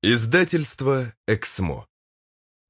Издательство «Эксмо».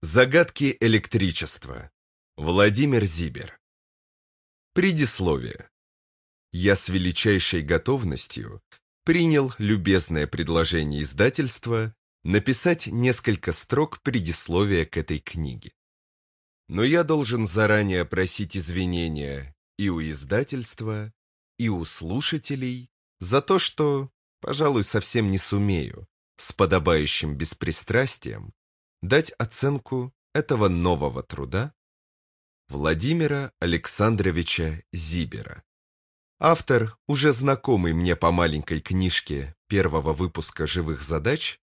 Загадки электричества. Владимир Зибер. Предисловие. Я с величайшей готовностью принял любезное предложение издательства написать несколько строк предисловия к этой книге. Но я должен заранее просить извинения и у издательства, и у слушателей за то, что, пожалуй, совсем не сумею с подобающим беспристрастием дать оценку этого нового труда Владимира Александровича Зибера. Автор, уже знакомый мне по маленькой книжке первого выпуска «Живых задач»,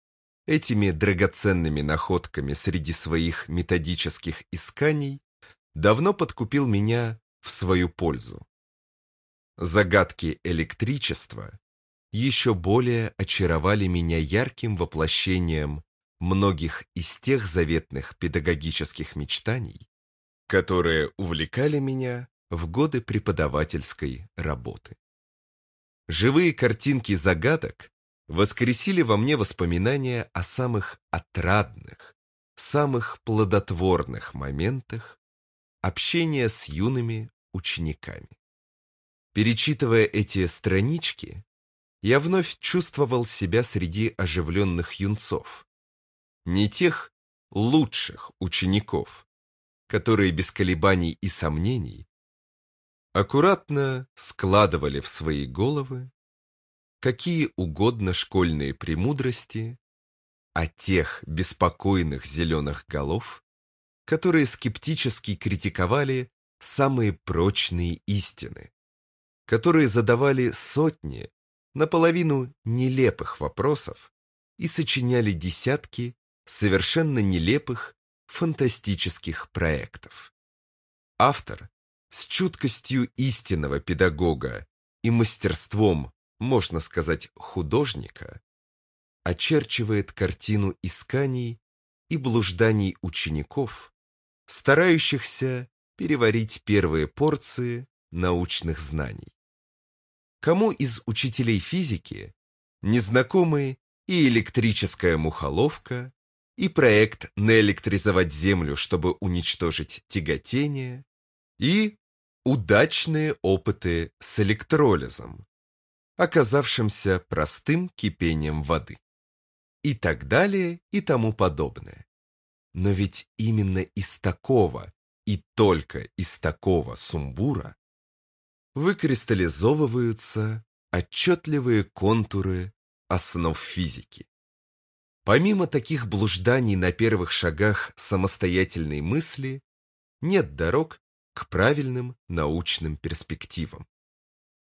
этими драгоценными находками среди своих методических исканий давно подкупил меня в свою пользу. Загадки электричества еще более очаровали меня ярким воплощением многих из тех заветных педагогических мечтаний, которые увлекали меня в годы преподавательской работы. Живые картинки загадок воскресили во мне воспоминания о самых отрадных, самых плодотворных моментах общения с юными учениками. Перечитывая эти странички, я вновь чувствовал себя среди оживленных юнцов. Не тех лучших учеников, которые без колебаний и сомнений аккуратно складывали в свои головы какие угодно школьные премудрости, а тех беспокойных зеленых голов, которые скептически критиковали самые прочные истины, которые задавали сотни наполовину нелепых вопросов и сочиняли десятки совершенно нелепых фантастических проектов. Автор с чуткостью истинного педагога и мастерством, можно сказать, художника, очерчивает картину исканий и блужданий учеников, старающихся переварить первые порции научных знаний. Кому из учителей физики незнакомы и электрическая мухоловка, и проект наэлектризовать Землю, чтобы уничтожить тяготение, и удачные опыты с электролизом, оказавшимся простым кипением воды. И так далее, и тому подобное. Но ведь именно из такого и только из такого сумбура выкристаллизовываются отчетливые контуры основ физики. Помимо таких блужданий на первых шагах самостоятельной мысли, нет дорог к правильным научным перспективам.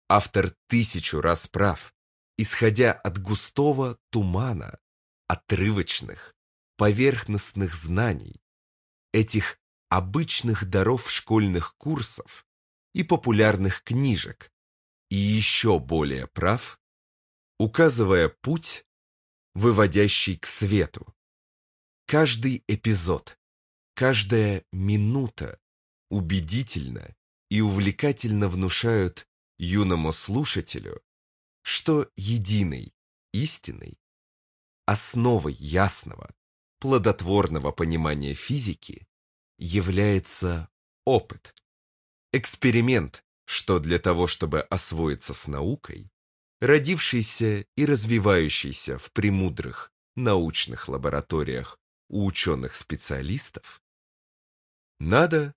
Автор тысячу раз прав, исходя от густого тумана, отрывочных, поверхностных знаний, этих обычных даров школьных курсов, и популярных книжек, и еще более прав, указывая путь, выводящий к свету. Каждый эпизод, каждая минута убедительно и увлекательно внушают юному слушателю, что единой истиной, основой ясного, плодотворного понимания физики является опыт, Эксперимент, что для того, чтобы освоиться с наукой, родившийся и развивающийся в премудрых научных лабораториях у ученых-специалистов, надо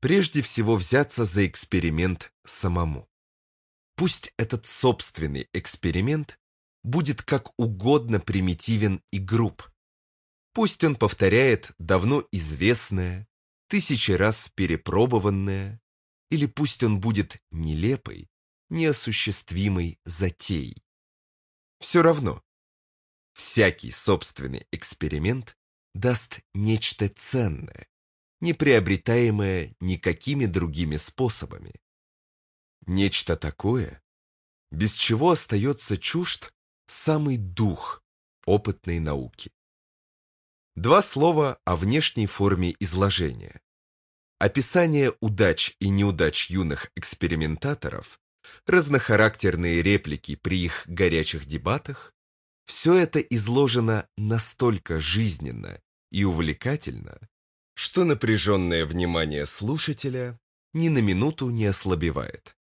прежде всего взяться за эксперимент самому. Пусть этот собственный эксперимент будет как угодно примитивен и груб. Пусть он повторяет давно известное, тысячи раз перепробованное, или пусть он будет нелепой, неосуществимой затеей. Все равно, всякий собственный эксперимент даст нечто ценное, неприобретаемое никакими другими способами. Нечто такое, без чего остается чужд самый дух опытной науки. Два слова о внешней форме изложения. Описание удач и неудач юных экспериментаторов, разнохарактерные реплики при их горячих дебатах – все это изложено настолько жизненно и увлекательно, что напряженное внимание слушателя ни на минуту не ослабевает.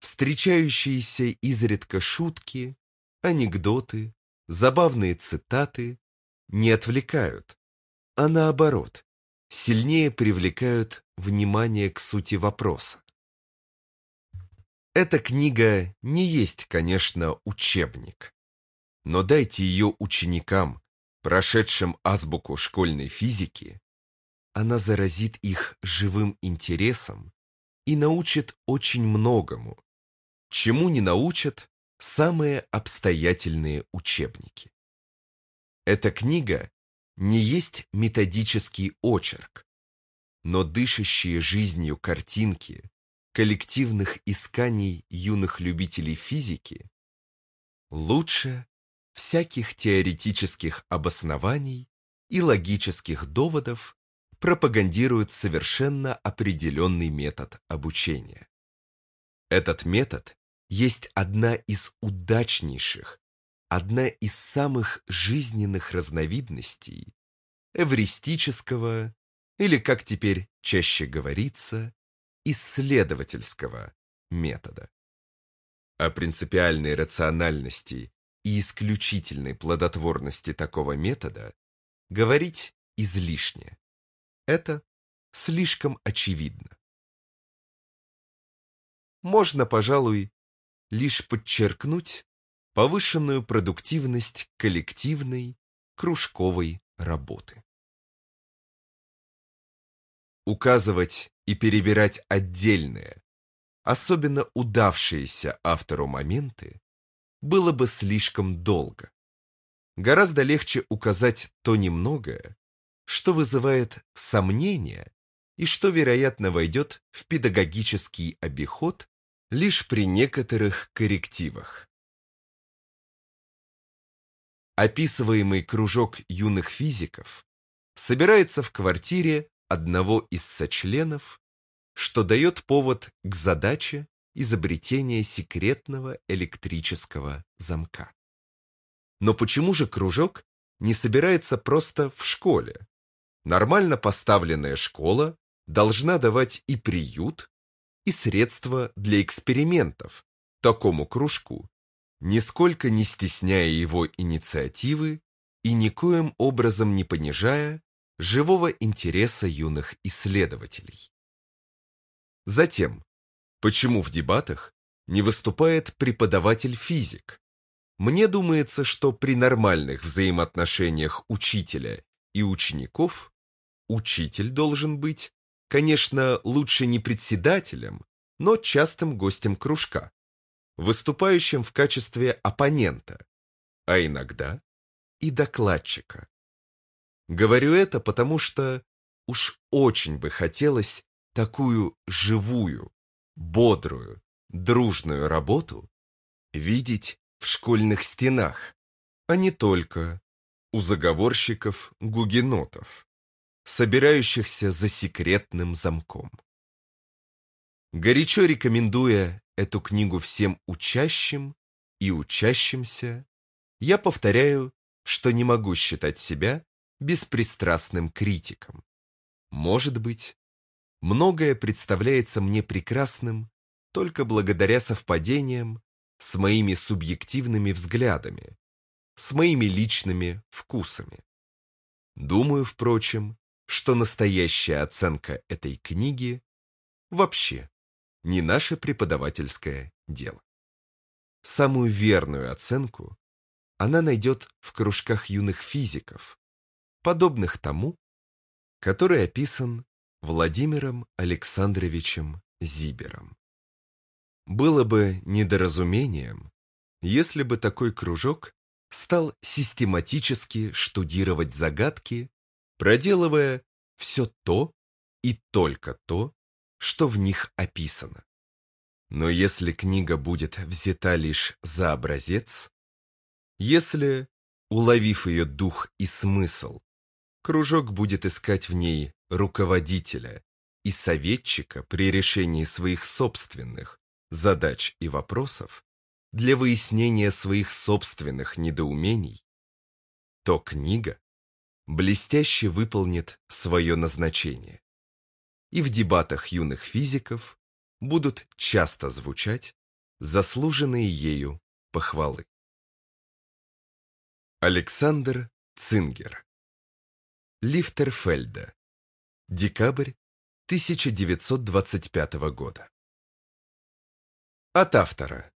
Встречающиеся изредка шутки, анекдоты, забавные цитаты не отвлекают, а наоборот, сильнее привлекают внимание к сути вопроса. Эта книга не есть, конечно, учебник, но дайте ее ученикам, прошедшим азбуку школьной физики, она заразит их живым интересом и научит очень многому, чему не научат самые обстоятельные учебники. Эта книга не есть методический очерк, но дышащие жизнью картинки коллективных исканий юных любителей физики лучше всяких теоретических обоснований и логических доводов пропагандирует совершенно определенный метод обучения. Этот метод есть одна из удачнейших, одна из самых жизненных разновидностей эвристического, или, как теперь чаще говорится, исследовательского метода. О принципиальной рациональности и исключительной плодотворности такого метода говорить излишне. Это слишком очевидно. Можно, пожалуй, лишь подчеркнуть повышенную продуктивность коллективной кружковой работы. Указывать и перебирать отдельные, особенно удавшиеся автору моменты, было бы слишком долго. Гораздо легче указать то немногое, что вызывает сомнения и что, вероятно, войдет в педагогический обиход лишь при некоторых коррективах. Описываемый кружок юных физиков собирается в квартире одного из сочленов, что дает повод к задаче изобретения секретного электрического замка. Но почему же кружок не собирается просто в школе, Нормально поставленная школа должна давать и приют, и средства для экспериментов такому кружку, нисколько не стесняя его инициативы и никоим образом не понижая живого интереса юных исследователей. Затем, почему в дебатах не выступает преподаватель-физик? Мне думается, что при нормальных взаимоотношениях учителя и учеников Учитель должен быть, конечно, лучше не председателем, но частым гостем кружка, выступающим в качестве оппонента, а иногда и докладчика. Говорю это потому, что уж очень бы хотелось такую живую, бодрую, дружную работу видеть в школьных стенах, а не только у заговорщиков-гугенотов собирающихся за секретным замком. Горячо рекомендуя эту книгу всем учащим и учащимся, я повторяю, что не могу считать себя беспристрастным критиком. Может быть, многое представляется мне прекрасным только благодаря совпадениям с моими субъективными взглядами, с моими личными вкусами. Думаю, впрочем, что настоящая оценка этой книги вообще не наше преподавательское дело. Самую верную оценку она найдет в кружках юных физиков, подобных тому, который описан Владимиром Александровичем Зибером. Было бы недоразумением, если бы такой кружок стал систематически штудировать загадки проделывая все то и только то, что в них описано. Но если книга будет взята лишь за образец, если, уловив ее дух и смысл, кружок будет искать в ней руководителя и советчика при решении своих собственных задач и вопросов, для выяснения своих собственных недоумений, то книга блестяще выполнит свое назначение. И в дебатах юных физиков будут часто звучать заслуженные ею похвалы. Александр Цингер Лифтерфельда Декабрь 1925 года. От автора.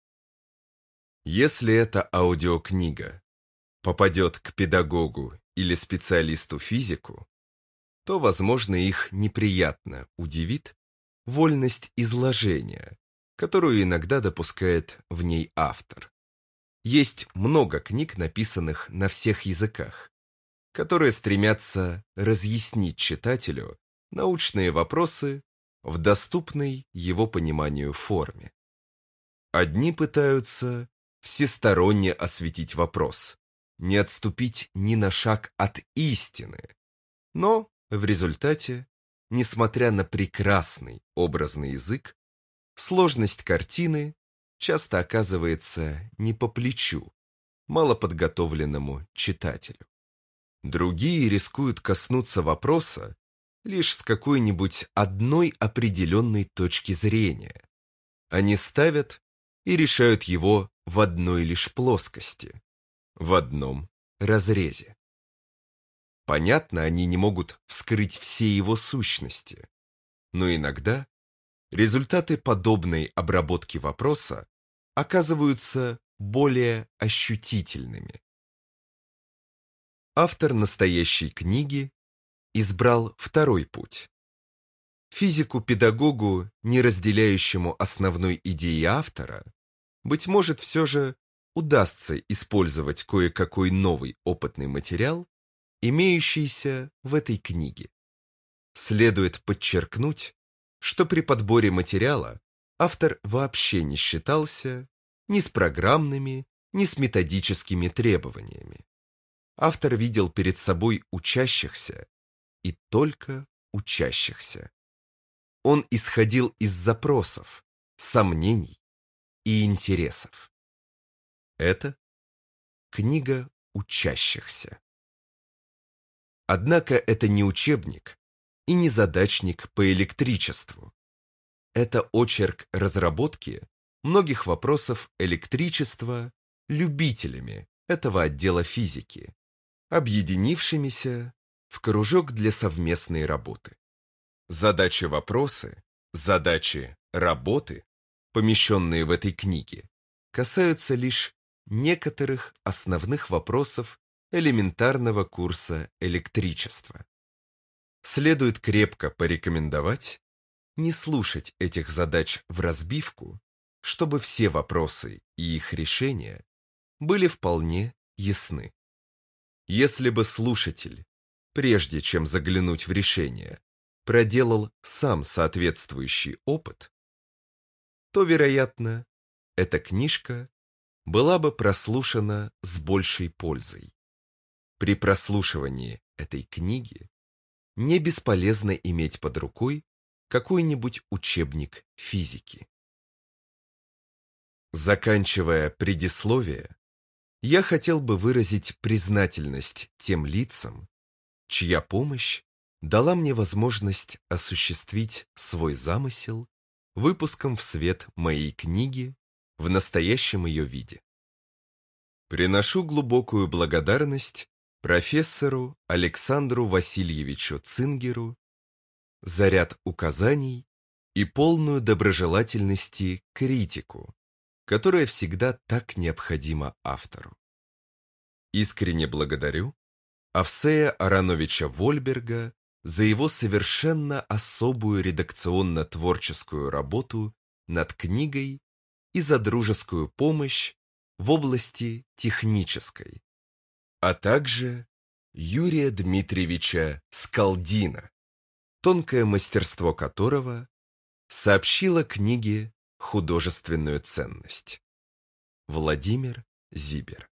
Если эта аудиокнига попадет к педагогу или специалисту-физику, то, возможно, их неприятно удивит вольность изложения, которую иногда допускает в ней автор. Есть много книг, написанных на всех языках, которые стремятся разъяснить читателю научные вопросы в доступной его пониманию форме. Одни пытаются всесторонне осветить вопрос, не отступить ни на шаг от истины, но в результате, несмотря на прекрасный образный язык, сложность картины часто оказывается не по плечу малоподготовленному читателю. Другие рискуют коснуться вопроса лишь с какой-нибудь одной определенной точки зрения. Они ставят и решают его в одной лишь плоскости, в одном разрезе. Понятно, они не могут вскрыть все его сущности, но иногда результаты подобной обработки вопроса оказываются более ощутительными. Автор настоящей книги избрал второй путь. Физику-педагогу, не разделяющему основной идеи автора, быть может, все же удастся использовать кое-какой новый опытный материал, имеющийся в этой книге. Следует подчеркнуть, что при подборе материала автор вообще не считался ни с программными, ни с методическими требованиями автор видел перед собой учащихся и только учащихся. Он исходил из запросов, сомнений и интересов. Это книга учащихся. Однако это не учебник и не задачник по электричеству. Это очерк разработки многих вопросов электричества любителями этого отдела физики, объединившимися в кружок для совместной работы. Задачи-вопросы, задачи работы, помещенные в этой книге, касаются лишь некоторых основных вопросов элементарного курса электричества. Следует крепко порекомендовать не слушать этих задач в разбивку, чтобы все вопросы и их решения были вполне ясны. Если бы слушатель, прежде чем заглянуть в решение, проделал сам соответствующий опыт, то, вероятно, эта книжка была бы прослушана с большей пользой. При прослушивании этой книги не бесполезно иметь под рукой какой-нибудь учебник физики. Заканчивая предисловие, я хотел бы выразить признательность тем лицам, чья помощь дала мне возможность осуществить свой замысел выпуском в свет моей книги в настоящем ее виде. Приношу глубокую благодарность профессору Александру Васильевичу Цингеру за ряд указаний и полную доброжелательности критику, которая всегда так необходима автору. Искренне благодарю Авсея Арановича Вольберга за его совершенно особую редакционно-творческую работу над книгой и за дружескую помощь в области технической, а также Юрия Дмитриевича Скалдина, тонкое мастерство которого сообщило книге художественную ценность. Владимир Зибер